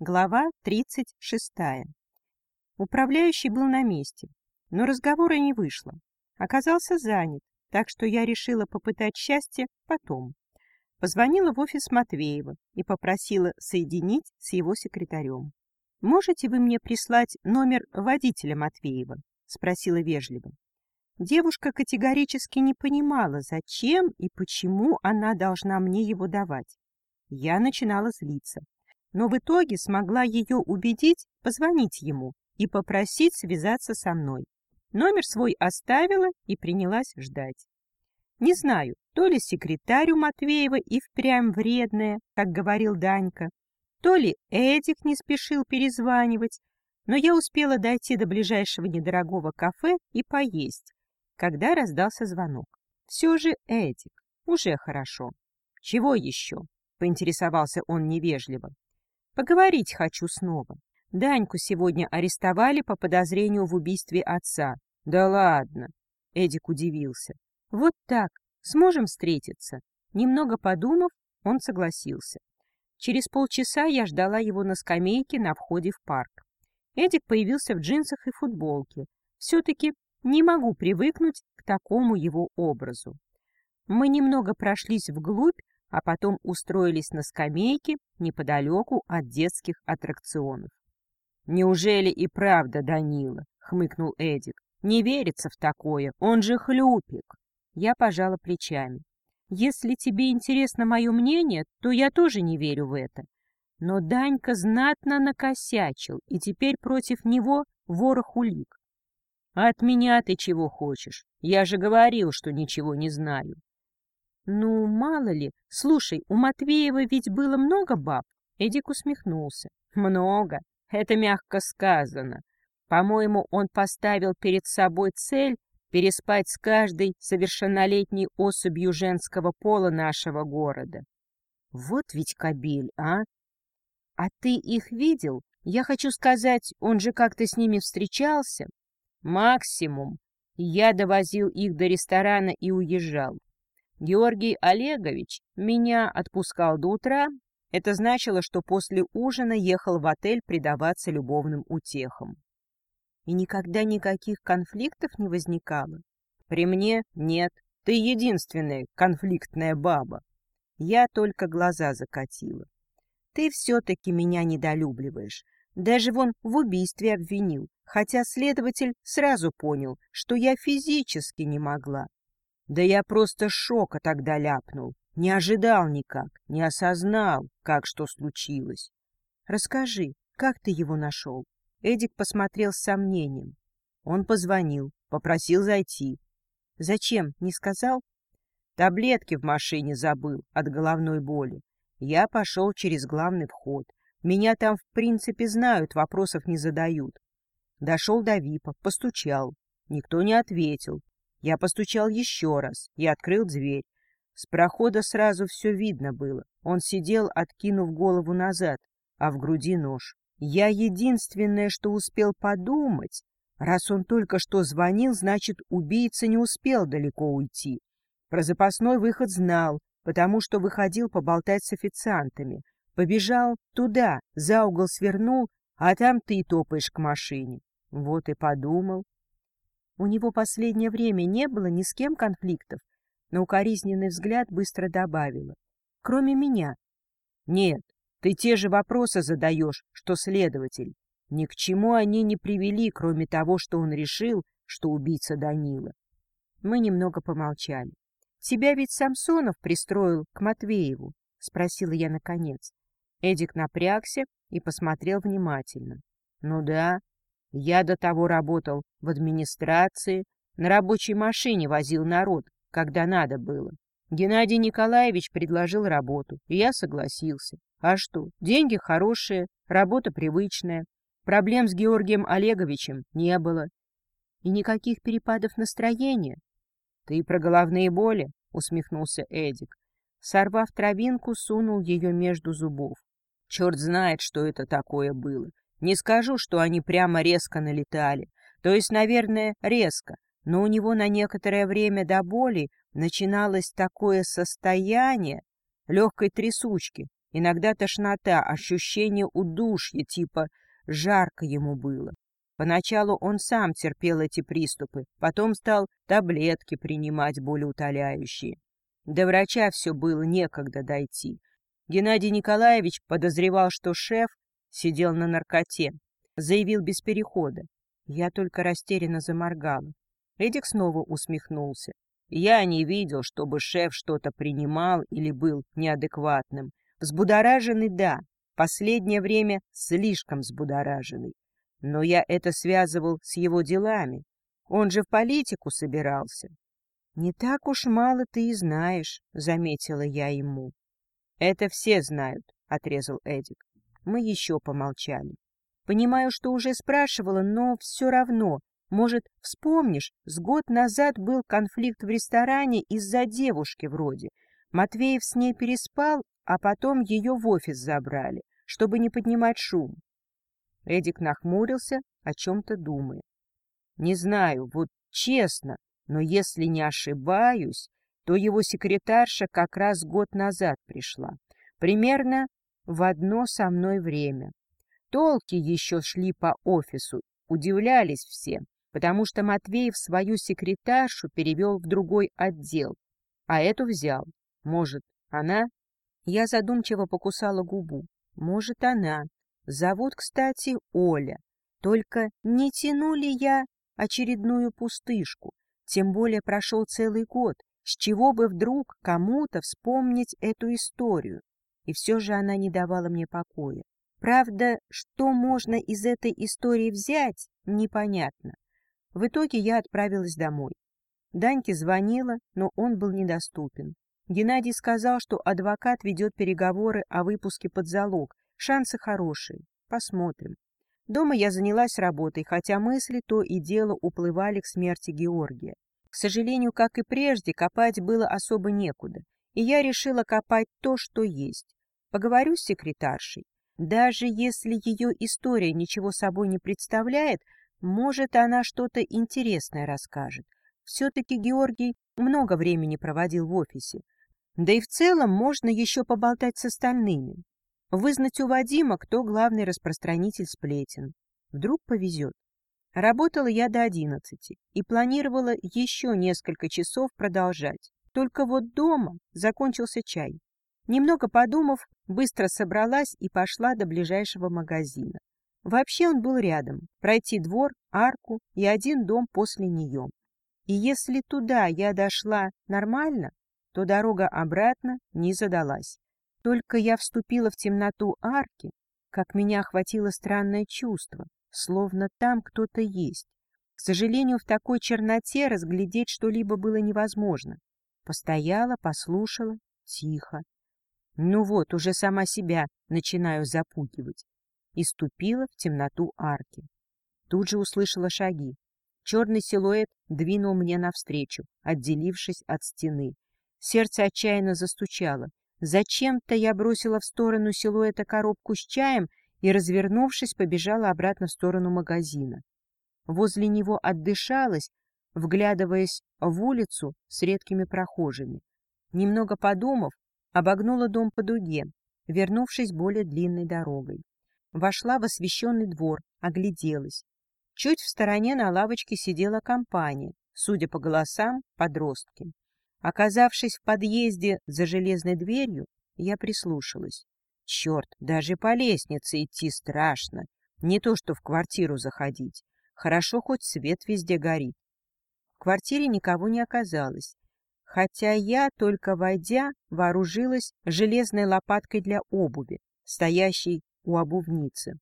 Глава 36. Управляющий был на месте, но разговора не вышло. Оказался занят, так что я решила попытать счастье потом. Позвонила в офис Матвеева и попросила соединить с его секретарем. «Можете вы мне прислать номер водителя Матвеева?» — спросила вежливо. Девушка категорически не понимала, зачем и почему она должна мне его давать. Я начинала злиться но в итоге смогла ее убедить позвонить ему и попросить связаться со мной. Номер свой оставила и принялась ждать. Не знаю, то ли секретарь у Матвеева и впрямь вредная, как говорил Данька, то ли Эдик не спешил перезванивать, но я успела дойти до ближайшего недорогого кафе и поесть, когда раздался звонок. Все же Эдик, уже хорошо. Чего еще? — поинтересовался он невежливо. Поговорить хочу снова. Даньку сегодня арестовали по подозрению в убийстве отца. Да ладно. Эдик удивился. Вот так. Сможем встретиться? Немного подумав, он согласился. Через полчаса я ждала его на скамейке на входе в парк. Эдик появился в джинсах и футболке. Все-таки не могу привыкнуть к такому его образу. Мы немного прошлись вглубь, а потом устроились на скамейке неподалеку от детских аттракционов. «Неужели и правда Данила?» — хмыкнул Эдик. «Не верится в такое, он же хлюпик!» Я пожала плечами. «Если тебе интересно мое мнение, то я тоже не верю в это. Но Данька знатно накосячил, и теперь против него ворох улик. От меня ты чего хочешь? Я же говорил, что ничего не знаю. Ну, мало ли. Слушай, у Матвеева ведь было много баб? Эдик усмехнулся. Много. Это мягко сказано. По-моему, он поставил перед собой цель переспать с каждой совершеннолетней особью женского пола нашего города. Вот ведь кобель, а? А ты их видел? Я хочу сказать, он же как-то с ними встречался. Максимум. Я довозил их до ресторана и уезжал. Георгий Олегович меня отпускал до утра. Это значило, что после ужина ехал в отель предаваться любовным утехам. И никогда никаких конфликтов не возникало? При мне нет. Ты единственная конфликтная баба. Я только глаза закатила. Ты все-таки меня недолюбливаешь. Даже вон в убийстве обвинил, хотя следователь сразу понял, что я физически не могла. Да я просто шока тогда ляпнул. Не ожидал никак, не осознал, как что случилось. Расскажи, как ты его нашел? Эдик посмотрел с сомнением. Он позвонил, попросил зайти. Зачем, не сказал? Таблетки в машине забыл от головной боли. Я пошел через главный вход. Меня там, в принципе, знают, вопросов не задают. Дошел до ВИПа, постучал. Никто не ответил. Я постучал еще раз и открыл дверь. С прохода сразу все видно было. Он сидел, откинув голову назад, а в груди нож. Я единственное, что успел подумать, раз он только что звонил, значит, убийца не успел далеко уйти. Про запасной выход знал, потому что выходил поболтать с официантами. Побежал туда, за угол свернул, а там ты топаешь к машине. Вот и подумал, у него последнее время не было ни с кем конфликтов, но укоризненный взгляд быстро добавила. Кроме меня. Нет, ты те же вопросы задаешь, что следователь. Ни к чему они не привели, кроме того, что он решил, что убийца Данила. Мы немного помолчали. — Тебя ведь Самсонов пристроил к Матвееву? — спросила я наконец. Эдик напрягся и посмотрел внимательно. — Ну да, я до того работал в администрации, на рабочей машине возил народ, когда надо было. Геннадий Николаевич предложил работу, и я согласился. А что, деньги хорошие, работа привычная. Проблем с Георгием Олеговичем не было. И никаких перепадов настроения. — Ты про головные боли? — усмехнулся Эдик. Сорвав травинку, сунул ее между зубов. Черт знает, что это такое было. Не скажу, что они прямо резко налетали. То есть, наверное, резко, но у него на некоторое время до боли начиналось такое состояние легкой трясучки, Иногда тошнота, ощущение удушья, типа жарко ему было. Поначалу он сам терпел эти приступы, потом стал таблетки принимать болеутоляющие. До врача все было некогда дойти. Геннадий Николаевич подозревал, что шеф сидел на наркоте. Заявил без перехода. Я только растерянно заморгала. Эдик снова усмехнулся. Я не видел, чтобы шеф что-то принимал или был неадекватным. Взбудораженный, да, последнее время слишком взбудораженный. Но я это связывал с его делами. Он же в политику собирался. — Не так уж мало ты и знаешь, — заметила я ему. — Это все знают, — отрезал Эдик. Мы еще помолчали. Понимаю, что уже спрашивала, но все равно. Может, вспомнишь, с год назад был конфликт в ресторане из-за девушки вроде. Матвеев с ней переспал, а потом ее в офис забрали, чтобы не поднимать шум. Эдик нахмурился, о чем-то думая. Не знаю, вот честно, но если не ошибаюсь, то его секретарша как раз год назад пришла. Примерно в одно со мной время. Толки еще шли по офису, удивлялись все, потому что Матвеев свою секретаршу перевел в другой отдел, а эту взял. Может, она? Я задумчиво покусала губу. Может, она. Зовут, кстати, Оля. Только не тяну ли я очередную пустышку? Тем более прошел целый год. С чего бы вдруг кому-то вспомнить эту историю? И все же она не давала мне покоя. Правда, что можно из этой истории взять, непонятно. В итоге я отправилась домой. Даньке звонила, но он был недоступен. Геннадий сказал, что адвокат ведет переговоры о выпуске под залог. Шансы хорошие. Посмотрим. Дома я занялась работой, хотя мысли то и дело уплывали к смерти Георгия. К сожалению, как и прежде, копать было особо некуда, и я решила копать то, что есть. Поговорю с секретаршей. Даже если ее история ничего собой не представляет, может, она что-то интересное расскажет. Все-таки Георгий много времени проводил в офисе. Да и в целом можно еще поболтать с остальными. Вызнать у Вадима, кто главный распространитель сплетен. Вдруг повезет. Работала я до одиннадцати и планировала еще несколько часов продолжать. Только вот дома закончился чай. Немного подумав, быстро собралась и пошла до ближайшего магазина. Вообще он был рядом, пройти двор, арку и один дом после нее. И если туда я дошла нормально, то дорога обратно не задалась. Только я вступила в темноту арки, как меня охватило странное чувство, словно там кто-то есть. К сожалению, в такой черноте разглядеть что-либо было невозможно. Постояла, послушала, тихо. Ну вот, уже сама себя начинаю запугивать. И ступила в темноту арки. Тут же услышала шаги. Черный силуэт двинул мне навстречу, отделившись от стены. Сердце отчаянно застучало. Зачем-то я бросила в сторону силуэта коробку с чаем и, развернувшись, побежала обратно в сторону магазина. Возле него отдышалась, вглядываясь в улицу с редкими прохожими. Немного подумав, обогнула дом по дуге, вернувшись более длинной дорогой. Вошла в освещенный двор, огляделась. Чуть в стороне на лавочке сидела компания, судя по голосам, подростки. Оказавшись в подъезде за железной дверью, я прислушалась. Черт, даже по лестнице идти страшно, не то что в квартиру заходить. Хорошо, хоть свет везде горит. В квартире никого не оказалось, хотя я, только войдя, вооружилась железной лопаткой для обуви, стоящей у обувницы.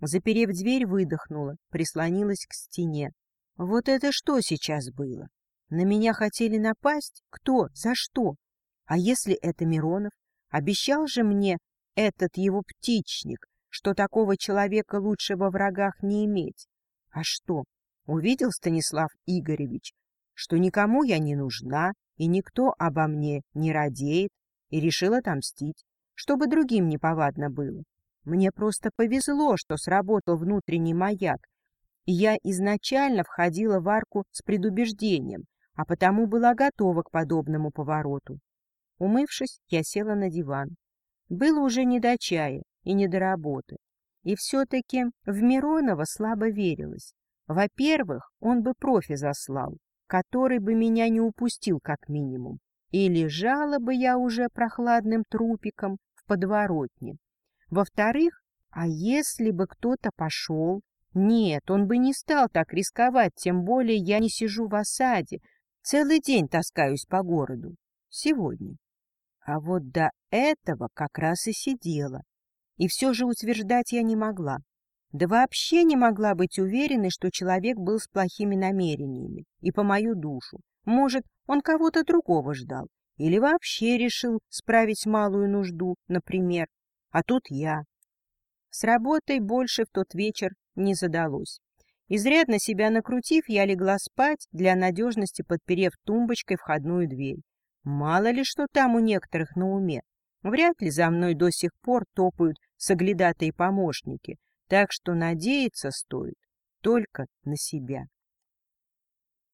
Заперев дверь, выдохнула, прислонилась к стене. Вот это что сейчас было? На меня хотели напасть? Кто? За что? А если это Миронов? Обещал же мне этот его птичник, что такого человека лучше во врагах не иметь. А что? Увидел Станислав Игоревич, что никому я не нужна, и никто обо мне не радеет, и решил отомстить, чтобы другим неповадно было. Мне просто повезло, что сработал внутренний маяк, я изначально входила в арку с предубеждением, а потому была готова к подобному повороту. Умывшись, я села на диван. Было уже не до чая и не до работы. И все-таки в Миронова слабо верилось. Во-первых, он бы профи заслал, который бы меня не упустил как минимум, и лежала бы я уже прохладным трупиком в подворотне. Во-вторых, а если бы кто-то пошел? Нет, он бы не стал так рисковать, тем более я не сижу в осаде, целый день таскаюсь по городу. Сегодня. А вот до этого как раз и сидела. И все же утверждать я не могла. Да вообще не могла быть уверенной, что человек был с плохими намерениями и по мою душу. Может, он кого-то другого ждал или вообще решил справить малую нужду, например. А тут я. С работой больше в тот вечер не задалось. Изрядно себя накрутив, я легла спать, для надежности подперев тумбочкой входную дверь. Мало ли что там у некоторых на уме. Вряд ли за мной до сих пор топают соглядатые помощники, так что надеяться стоит только на себя.